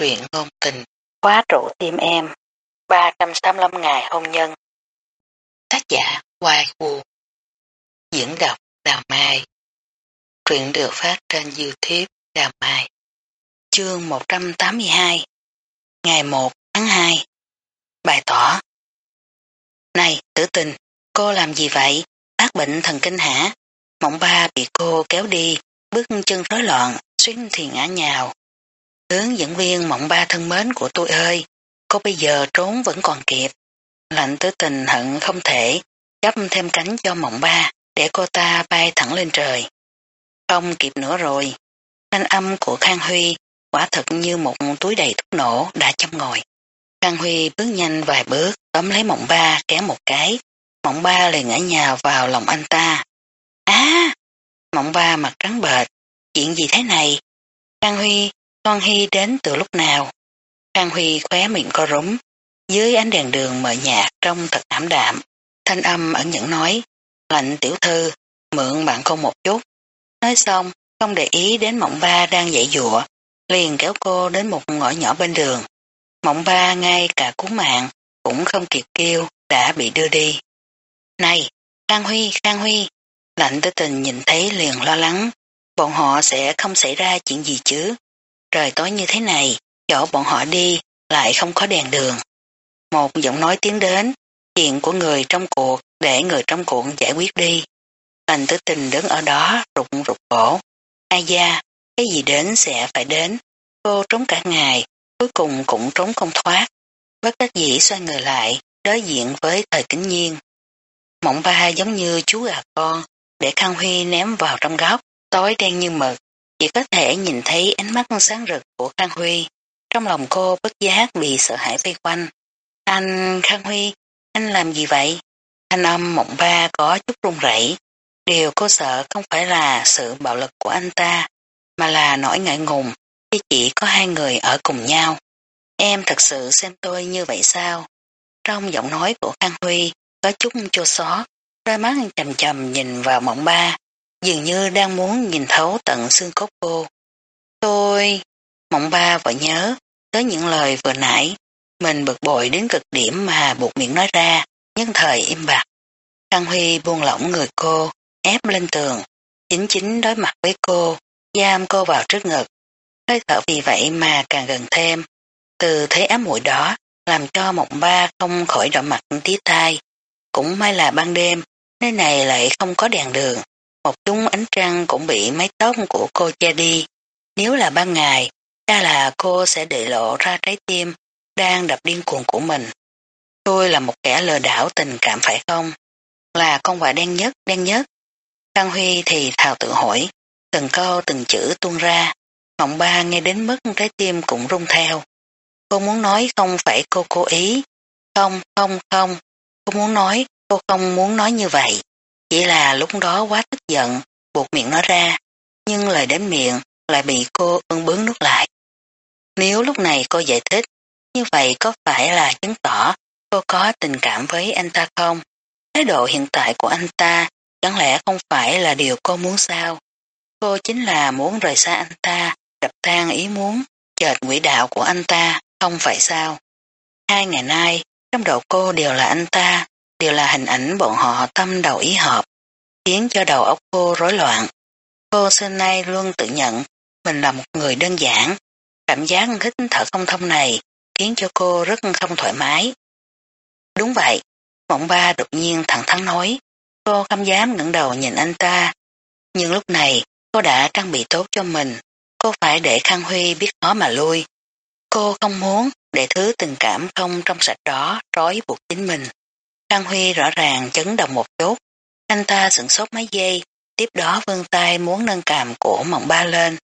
truyện ngôn tình, khóa trụ tim em, 385 ngày hôn nhân. Tác giả Hoài Vũ Diễn đọc Đào Mai Truyện được phát trên Youtube Đào Mai Chương 182 Ngày 1 tháng 2 Bài tỏ Này tử tình, cô làm gì vậy? ác bệnh thần kinh hả? Mộng ba bị cô kéo đi, bước chân rối loạn, xuyên thì ngã nhào. Hướng dẫn viên mộng ba thân mến của tôi ơi, cô bây giờ trốn vẫn còn kịp. Lạnh tứ tình hận không thể, gấp thêm cánh cho mộng ba, để cô ta bay thẳng lên trời. Không kịp nữa rồi, thanh âm của Khang Huy quả thật như một túi đầy thuốc nổ đã châm ngồi. Khang Huy bước nhanh vài bước, tóm lấy mộng ba kéo một cái, mộng ba liền ngã nhào vào lòng anh ta. Á! mộng ba mặt trắng bệch, chuyện gì thế này? Khang Huy con Hy đến từ lúc nào? Khang Huy khóe miệng co rúm, dưới ánh đèn đường mờ nhạt trong thật ảm đạm. Thanh âm ẩn nhẫn nói, lạnh tiểu thư, mượn bạn cô một chút. Nói xong, không để ý đến mộng ba đang dậy dụa, liền kéo cô đến một ngõ nhỏ bên đường. Mộng ba ngay cả cứu mạng, cũng không kịp kêu, đã bị đưa đi. Này, Khang Huy, Khang Huy, lạnh tới tình nhìn thấy liền lo lắng, bọn họ sẽ không xảy ra chuyện gì chứ. Trời tối như thế này, chỗ bọn họ đi, lại không có đèn đường. Một giọng nói tiến đến, chuyện của người trong cuộc để người trong cuộc giải quyết đi. Thành tử tình đứng ở đó rụng rụt cổ. Ai da, cái gì đến sẽ phải đến. Cô trốn cả ngày, cuối cùng cũng trốn không thoát. Bất đắc dĩ xoay người lại, đối diện với thời kính nhiên. Mộng ba giống như chú gà con, để Khang Huy ném vào trong góc, tối đen như mực, chỉ có thể nhìn thấy ánh mắt sáng rực của Khang Huy. Trong lòng cô bất giác bị sợ hãi vây quanh. Anh, Khang Huy, anh làm gì vậy? anh âm mộng ba có chút run rẩy. Điều cô sợ không phải là sự bạo lực của anh ta, mà là nỗi ngại ngùng khi chỉ có hai người ở cùng nhau. Em thật sự xem tôi như vậy sao? Trong giọng nói của Khang Huy có chút chua xót, đôi mắt chầm chầm nhìn vào mộng ba, dường như đang muốn nhìn thấu tận xương cốt cô. Tôi, mộng ba vợ nhớ, tới những lời vừa nãy, mình bực bội đến cực điểm mà buộc miệng nói ra, nhân thời im bặt. Thăng Huy buông lỏng người cô, ép lên tường, chính chính đối mặt với cô, giam cô vào trước ngực. Hơi thở vì vậy mà càng gần thêm, từ thế ám mũi đó, làm cho mộng ba không khỏi đỏ mặt tí tai. Cũng may là ban đêm, nơi này lại không có đèn đường. Một chúng ánh trăng cũng bị mái tóc của cô che đi. Nếu là ban ngày, ra là cô sẽ để lộ ra trái tim đang đập điên cuồng của mình. Tôi là một kẻ lừa đảo tình cảm phải không? Là con quả đen nhất, đen nhất. Tăng Huy thì thào tự hỏi, từng câu từng chữ tuôn ra. Mộng ba nghe đến mức trái tim cũng rung theo. Cô muốn nói không phải cô cố ý. Không, không, không. Cô muốn nói, cô không muốn nói như vậy. Chỉ là lúc đó quá tức giận, buộc miệng nó ra, nhưng lời đến miệng lại bị cô ưng bướng nuốt lại. Nếu lúc này cô giải thích, như vậy có phải là chứng tỏ cô có tình cảm với anh ta không? Thái độ hiện tại của anh ta chẳng lẽ không phải là điều cô muốn sao? Cô chính là muốn rời xa anh ta, đập tan ý muốn, chợt quỹ đạo của anh ta, không phải sao? Hai ngày nay, trong đầu cô đều là anh ta, đều là hình ảnh bọn họ tâm đầu ý hợp, khiến cho đầu óc cô rối loạn. Cô xưa nay luôn tự nhận mình là một người đơn giản, cảm giác hít thở không thông này khiến cho cô rất không thoải mái. Đúng vậy, mộng ba đột nhiên thẳng thắn nói, cô không dám ngẩng đầu nhìn anh ta, nhưng lúc này cô đã trang bị tốt cho mình, cô phải để Khang Huy biết khó mà lui. Cô không muốn để thứ tình cảm không trong sạch đó trói buộc chính mình. Khang Huy rõ ràng chấn động một chút, anh ta sửng sốt mấy giây, tiếp đó vươn tay muốn nâng cằm của mộng ba lên,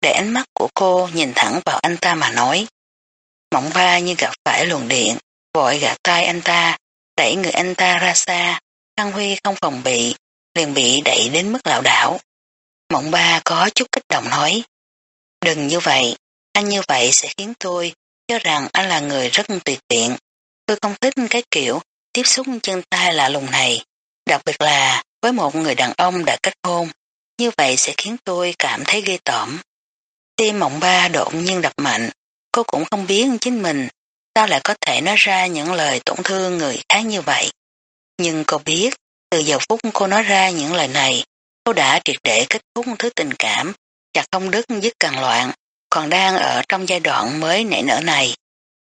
để ánh mắt của cô nhìn thẳng vào anh ta mà nói. Mộng ba như gặp phải luồng điện, vội gạt tay anh ta, đẩy người anh ta ra xa, Khang Huy không phòng bị, liền bị đẩy đến mức lạo đảo. Mộng ba có chút kích động nói, đừng như vậy, anh như vậy sẽ khiến tôi cho rằng anh là người rất tuyệt tiện. Tôi không thích cái kiểu tiếp xúc chân tay lạ lùng này, đặc biệt là với một người đàn ông đã kết hôn, như vậy sẽ khiến tôi cảm thấy ghê tởm. Tim mộng ba đột nhiên đập mạnh, cô cũng không biết chính mình sao lại có thể nói ra những lời tổn thương người khác như vậy. Nhưng cô biết, từ giờ phút cô nói ra những lời này, cô đã triệt để kết thúc thứ tình cảm, chặt không đứt dứt càng loạn, còn đang ở trong giai đoạn mới nảy nở này.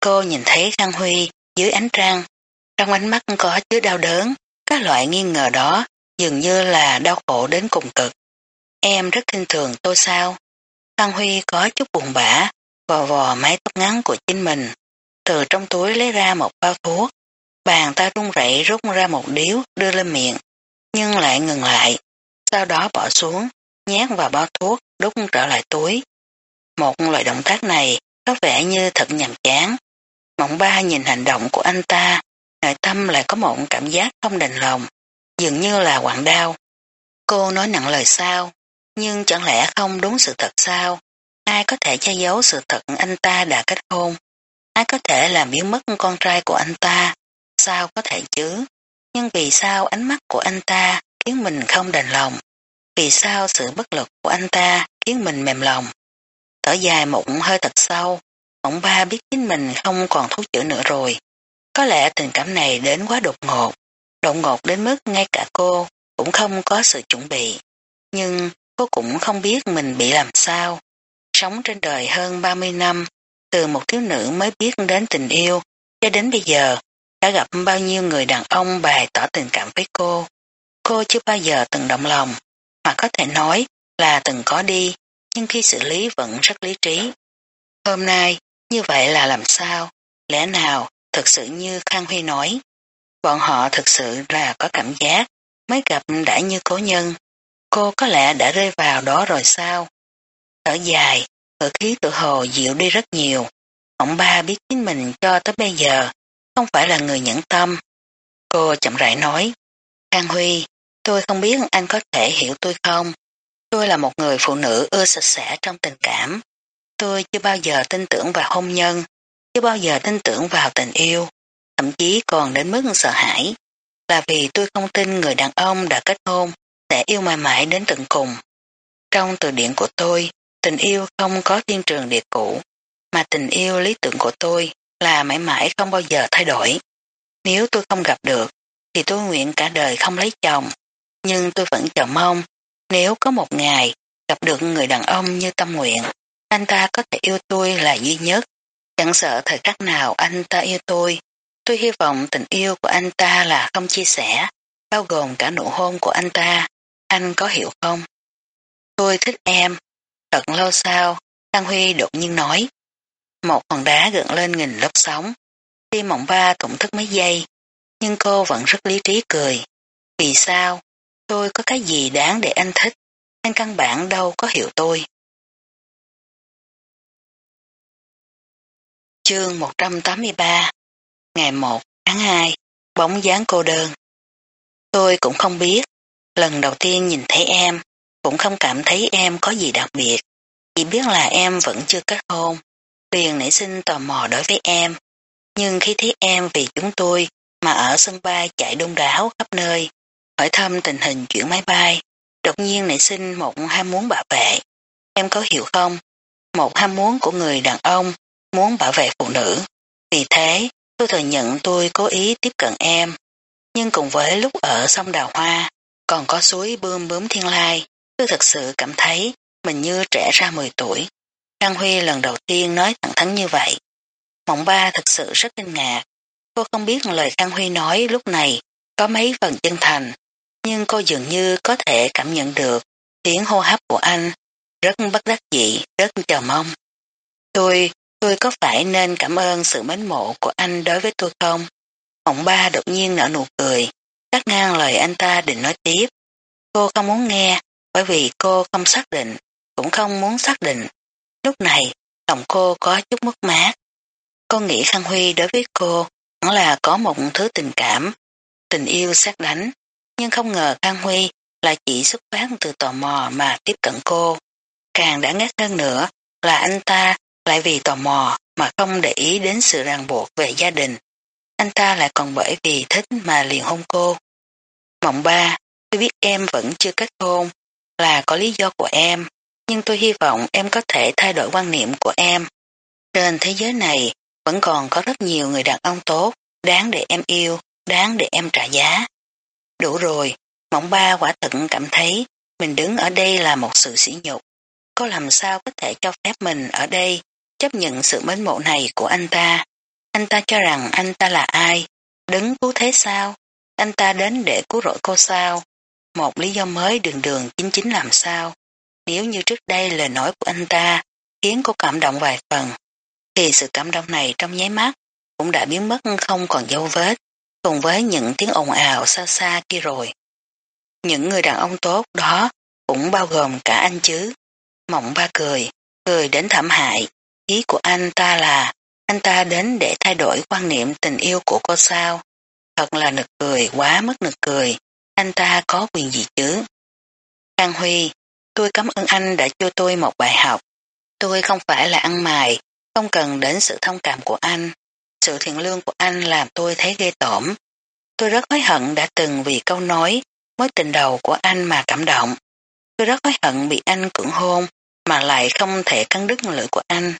Cô nhìn thấy Khang Huy dưới ánh trăng, trong ánh mắt có chứa đau đớn, các loại nghi ngờ đó dường như là đau khổ đến cùng cực. Em rất kinh thường tôi sao? tăng Huy có chút buồn bã, vò vò mái tóc ngắn của chính mình, từ trong túi lấy ra một bao thuốc, bàn ta run rẩy rút ra một điếu đưa lên miệng, nhưng lại ngừng lại, sau đó bỏ xuống, nhét vào bao thuốc, đút trở lại túi. Một loại động tác này có vẻ như thật nhàm chán. Mộng ba nhìn hành động của anh ta, nội tâm lại có một cảm giác không đành lòng, dường như là quặn đau. Cô nói nặng lời sao, nhưng chẳng lẽ không đúng sự thật sao? Ai có thể che giấu sự thật anh ta đã kết hôn? Ai có thể làm biến mất con trai của anh ta? Sao có thể chứ? Nhưng vì sao ánh mắt của anh ta khiến mình không đành lòng? Vì sao sự bất lực của anh ta khiến mình mềm lòng? Thở dài mụn hơi thật sâu, ông ba biết chính mình không còn thuốc chữa nữa rồi. Có lẽ tình cảm này đến quá đột ngột, đột ngột đến mức ngay cả cô cũng không có sự chuẩn bị. Nhưng cô cũng không biết mình bị làm sao. Sống trên đời hơn 30 năm, từ một thiếu nữ mới biết đến tình yêu, cho đến bây giờ, đã gặp bao nhiêu người đàn ông bày tỏ tình cảm với cô. Cô chưa bao giờ từng động lòng, mà có thể nói là từng có đi, nhưng khi xử lý vẫn rất lý trí. Hôm nay, như vậy là làm sao? Lẽ nào, thực sự như Khang Huy nói, bọn họ thực sự là có cảm giác, mới gặp đã như cố nhân. Cô có lẽ đã rơi vào đó rồi sao? Thở dài, ngữ khí tự hồ dịu đi rất nhiều. Ông ba biết chính mình cho tới bây giờ, không phải là người nhẫn tâm. Cô chậm rãi nói, Khang Huy, tôi không biết anh có thể hiểu tôi không? Tôi là một người phụ nữ ưa sạch sẽ trong tình cảm. Tôi chưa bao giờ tin tưởng vào hôn nhân, chưa bao giờ tin tưởng vào tình yêu, thậm chí còn đến mức sợ hãi. Là vì tôi không tin người đàn ông đã kết hôn sẽ yêu mãi mãi đến tận cùng. Trong từ điển của tôi, tình yêu không có thiên trường địa cũ, mà tình yêu lý tưởng của tôi là mãi mãi không bao giờ thay đổi. Nếu tôi không gặp được, thì tôi nguyện cả đời không lấy chồng, nhưng tôi vẫn chờ mong, nếu có một ngày gặp được người đàn ông như tâm nguyện, anh ta có thể yêu tôi là duy nhất, chẳng sợ thời khắc nào anh ta yêu tôi. Tôi hy vọng tình yêu của anh ta là không chia sẻ, bao gồm cả nụ hôn của anh ta. Anh có hiểu không? Tôi thích em. Thật lâu sau, Tăng Huy đột nhiên nói. Một hòn đá gần lên nghìn lớp sóng. Tim mộng ba tụng thức mấy giây, nhưng cô vẫn rất lý trí cười. Vì sao? Tôi có cái gì đáng để anh thích? Anh căn bản đâu có hiểu tôi. Chương 183 Ngày 1 tháng 2 Bóng dáng cô đơn Tôi cũng không biết Lần đầu tiên nhìn thấy em, cũng không cảm thấy em có gì đặc biệt. Chỉ biết là em vẫn chưa kết hôn. Liền nảy sinh tò mò đối với em. Nhưng khi thấy em vì chúng tôi mà ở sân bay chạy đông đảo khắp nơi, hỏi thăm tình hình chuyển máy bay, đột nhiên nảy sinh một ham muốn bảo vệ. Em có hiểu không? Một ham muốn của người đàn ông muốn bảo vệ phụ nữ. Vì thế, tôi thừa nhận tôi cố ý tiếp cận em. Nhưng cùng với lúc ở sông Đào Hoa, còn có suối bươm bướm thiên lai, tôi thật sự cảm thấy mình như trẻ ra 10 tuổi. Đăng Huy lần đầu tiên nói thẳng thắn như vậy. Mộng ba thật sự rất kinh ngạc. Cô không biết lời Khang Huy nói lúc này có mấy phần chân thành, nhưng cô dường như có thể cảm nhận được tiếng hô hấp của anh, rất bất đắc dĩ, rất chờ mong. Tôi, tôi có phải nên cảm ơn sự mến mộ của anh đối với tôi không? Mộng ba đột nhiên nở nụ cười, cắt ngang lời anh ta định nói tiếp. Cô không muốn nghe, bởi vì cô không xác định, cũng không muốn xác định. Lúc này, lòng cô có chút mất mát. Cô nghĩ Khang Huy đối với cô hẳn là có một thứ tình cảm, tình yêu sát đánh, nhưng không ngờ Khang Huy là chỉ xuất phát từ tò mò mà tiếp cận cô. Càng đã ngát hơn nữa là anh ta lại vì tò mò mà không để ý đến sự ràng buộc về gia đình. Anh ta lại còn bởi vì thích mà liền hôn cô. Mộng ba, tôi biết em vẫn chưa kết hôn, là có lý do của em, nhưng tôi hy vọng em có thể thay đổi quan niệm của em. Trên thế giới này vẫn còn có rất nhiều người đàn ông tốt, đáng để em yêu, đáng để em trả giá. Đủ rồi, mộng ba quả thật cảm thấy mình đứng ở đây là một sự sỉ nhục. Cô làm sao có thể cho phép mình ở đây chấp nhận sự mến mộ này của anh ta. Anh ta cho rằng anh ta là ai? Đứng cứu thế sao? Anh ta đến để cứu rỗi cô sao? Một lý do mới đường đường chính chính làm sao? Nếu như trước đây lời nói của anh ta khiến cô cảm động vài phần, thì sự cảm động này trong nháy mắt cũng đã biến mất không còn dấu vết, cùng với những tiếng ồn ào xa xa kia rồi. Những người đàn ông tốt đó cũng bao gồm cả anh chứ. Mộng ba cười, cười đến thảm hại. Ý của anh ta là anh ta đến để thay đổi quan niệm tình yêu của cô sao. Thật là nực cười, quá mất nực cười. Anh ta có quyền gì chứ? Khang Huy, tôi cảm ơn anh đã cho tôi một bài học. Tôi không phải là ăn mài, không cần đến sự thông cảm của anh. Sự thiện lương của anh làm tôi thấy ghê tởm. Tôi rất hối hận đã từng vì câu nói mối tình đầu của anh mà cảm động. Tôi rất hối hận bị anh cưỡng hôn mà lại không thể cắn đứt lưỡi của anh.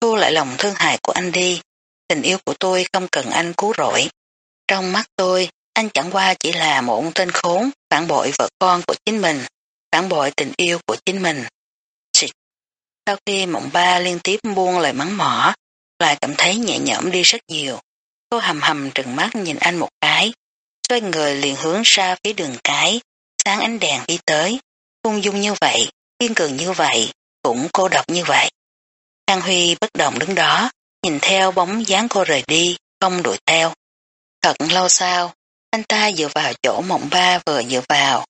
Thu lại lòng thương hại của anh đi. Tình yêu của tôi không cần anh cứu rỗi. Trong mắt tôi, anh chẳng qua chỉ là một tên khốn phản bội vợ con của chính mình, phản bội tình yêu của chính mình. Xịt. Sau khi mộng ba liên tiếp buông lời mắng mỏ, lại cảm thấy nhẹ nhõm đi rất nhiều. Cô hầm hầm trừng mắt nhìn anh một cái, xoay người liền hướng ra phía đường cái, sáng ánh đèn đi tới, ung dung như vậy, kiên cường như vậy, cũng cô độc như vậy. Thang Huy bất động đứng đó, nhìn theo bóng dáng cô rời đi, không đuổi theo. Thật lâu sau, anh ta dựa vào chỗ mộng ba vừa dựa vào,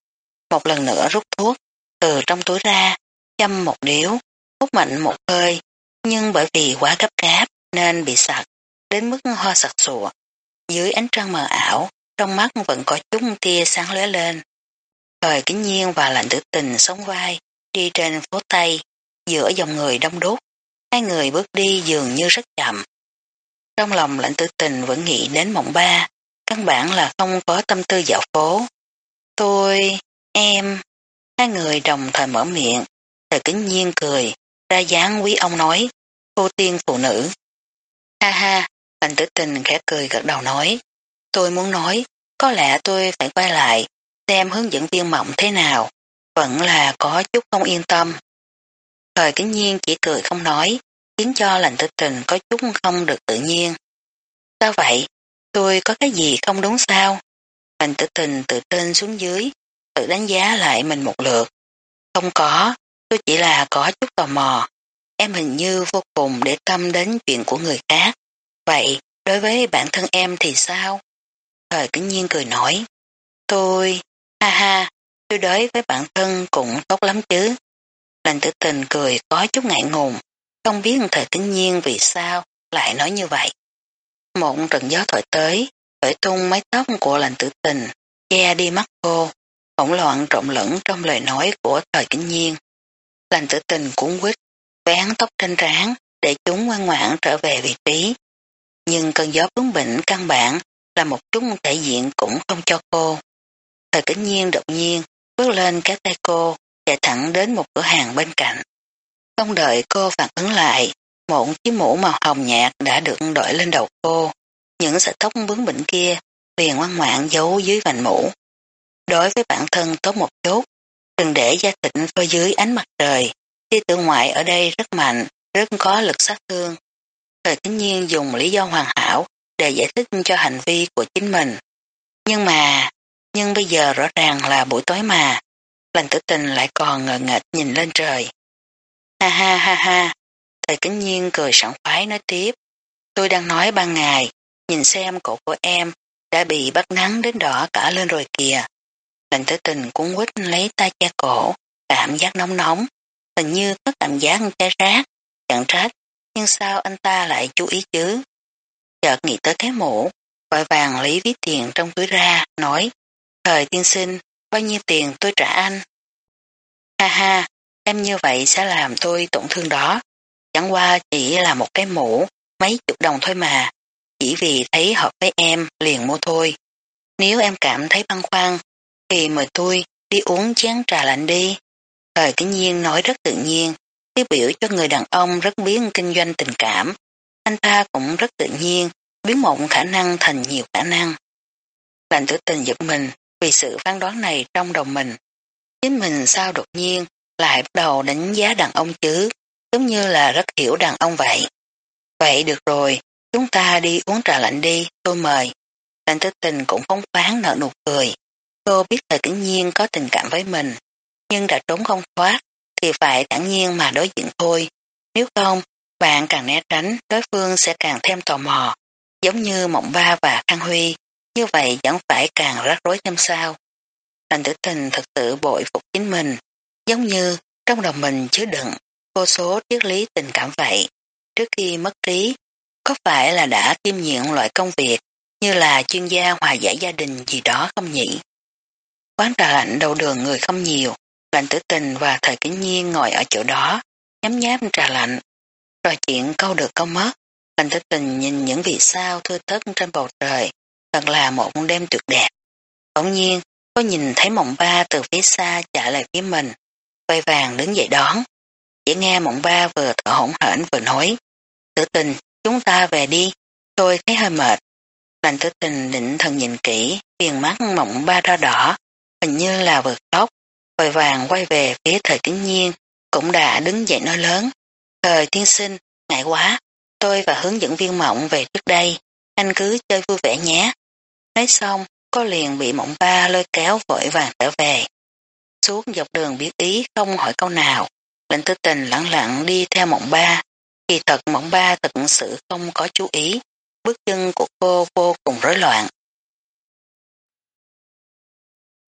một lần nữa rút thuốc, từ trong túi ra, châm một điếu, hút mạnh một hơi, nhưng bởi vì quá gấp gáp nên bị sặc, đến mức ho sặc sụa. Dưới ánh trăng mờ ảo, trong mắt vẫn có chút tia sáng lóe lên. Thời kính nhiên và lạnh tử tình sống vai, đi trên phố Tây, giữa dòng người đông đúc. Hai người bước đi dường như rất chậm. Trong lòng lãnh tử tình vẫn nghĩ đến mộng ba, căn bản là không có tâm tư dạo phố. Tôi, em, hai người đồng thời mở miệng, thời kính nhiên cười, ra dáng quý ông nói, cô tiên phụ nữ. Ha ha, lãnh tử tình khẽ cười gật đầu nói, tôi muốn nói, có lẽ tôi phải quay lại, xem hướng dẫn viên mộng thế nào, vẫn là có chút không yên tâm. Thời kính nhiên chỉ cười không nói, khiến cho lành tử tình có chút không được tự nhiên. Sao vậy? Tôi có cái gì không đúng sao? Lành tử tình từ trên xuống dưới, tự đánh giá lại mình một lượt. Không có, tôi chỉ là có chút tò mò. Em hình như vô cùng để tâm đến chuyện của người khác. Vậy, đối với bản thân em thì sao? Thời kính nhiên cười nói. Tôi, ha ha, tôi đối với bản thân cũng tốt lắm chứ. Lành tử tình cười có chút ngại ngùng, không biết thời kính nhiên vì sao lại nói như vậy. Một trận gió thổi tới, thổi tung mái tóc của lành tử tình, che đi mắt cô, hỗn loạn trộn lẫn trong lời nói của thời kính nhiên. Lành tử tình cuốn quýt, vén tóc trên trán để chúng ngoan ngoãn trở về vị trí. Nhưng cơn gió bướng bỉnh căn bản là một chút thể diện cũng không cho cô. Thời kính nhiên đột nhiên bước lên cái tay cô chạy thẳng đến một cửa hàng bên cạnh. Không đợi cô phản ứng lại, một chiếc mũ màu hồng nhạt đã được đội lên đầu cô. Những sợi tóc bướng bỉnh kia liền ngoan ngoãn giấu dưới vành mũ. Đối với bản thân tốt một chút, đừng để gia tịnh phơi dưới ánh mặt trời. Thi tự ngoại ở đây rất mạnh, rất có lực sát thương. Thời kính nhiên dùng lý do hoàn hảo để giải thích cho hành vi của chính mình. Nhưng mà, nhưng bây giờ rõ ràng là buổi tối mà, lành tử tình lại còn ngờ nghệch nhìn lên trời. Ha ha ha ha, thầy kính nhiên cười sẵn khoái nói tiếp. Tôi đang nói ban ngày, nhìn xem cổ của em đã bị bắt nắng đến đỏ cả lên rồi kìa. Lành tử tình cũng quýt lấy tay che cổ, cảm giác nóng nóng, hình như có cảm giác cháy rác, chẳng trách, nhưng sao anh ta lại chú ý chứ? Chợt nghĩ tới cái mũ, vội vàng lấy ví tiền trong túi ra, nói, thời tiên sinh, bao nhiêu tiền tôi trả anh? Ha ha, em như vậy sẽ làm tôi tổn thương đó. Chẳng qua chỉ là một cái mũ, mấy chục đồng thôi mà. Chỉ vì thấy hợp với em liền mua thôi. Nếu em cảm thấy băn khoăn, thì mời tôi đi uống chén trà lạnh đi. Thời kính nhiên nói rất tự nhiên, tiêu biểu cho người đàn ông rất biến kinh doanh tình cảm. Anh ta cũng rất tự nhiên, biến một khả năng thành nhiều khả năng. Lạnh tử tình giật mình vì sự phán đoán này trong đầu mình. Chính mình sao đột nhiên lại bắt đầu đánh giá đàn ông chứ, giống như là rất hiểu đàn ông vậy. Vậy được rồi, chúng ta đi uống trà lạnh đi, tôi mời. Lạnh tử tình cũng phóng khoáng nở nụ cười. Cô biết thời kính nhiên có tình cảm với mình, nhưng đã trốn không thoát, thì phải thẳng nhiên mà đối diện thôi. Nếu không, bạn càng né tránh, đối phương sẽ càng thêm tò mò, giống như Mộng Ba và Khang Huy, như vậy chẳng phải càng rắc rối thêm sao. Lành tử tình thật sự bội phục chính mình, giống như trong đầu mình chứa đựng vô số triết lý tình cảm vậy. Trước khi mất trí, có phải là đã kiêm nhiệm loại công việc như là chuyên gia hòa giải gia đình gì đó không nhỉ? Quán trà lạnh đầu đường người không nhiều, lành tử tình và thời kính nhiên ngồi ở chỗ đó, nhắm nháp trà lạnh. Trò chuyện câu được câu mất, lành tử tình nhìn những vì sao thưa thất trên bầu trời, thật là một đêm tuyệt đẹp. Bỗng nhiên, có nhìn thấy mộng ba từ phía xa chạy lại phía mình, quay vàng đứng dậy đón. Chỉ nghe mộng ba vừa thở hổn hển vừa nói, tử tình, chúng ta về đi, tôi thấy hơi mệt. Lành tử tình định thần nhìn kỹ, viền mắt mộng ba đỏ đỏ, hình như là vượt tóc, vội vàng quay về phía thời tiến nhiên, cũng đã đứng dậy nói lớn. Thời tiên sinh, ngại quá, tôi và hướng dẫn viên mộng về trước đây, anh cứ chơi vui vẻ nhé. Nói xong, có liền bị mộng ba lôi kéo vội vàng trở về. Suốt dọc đường biết ý không hỏi câu nào, lệnh tư tình lặng lặng đi theo mộng ba. Kỳ thật mộng ba thật sự không có chú ý, bước chân của cô vô cùng rối loạn.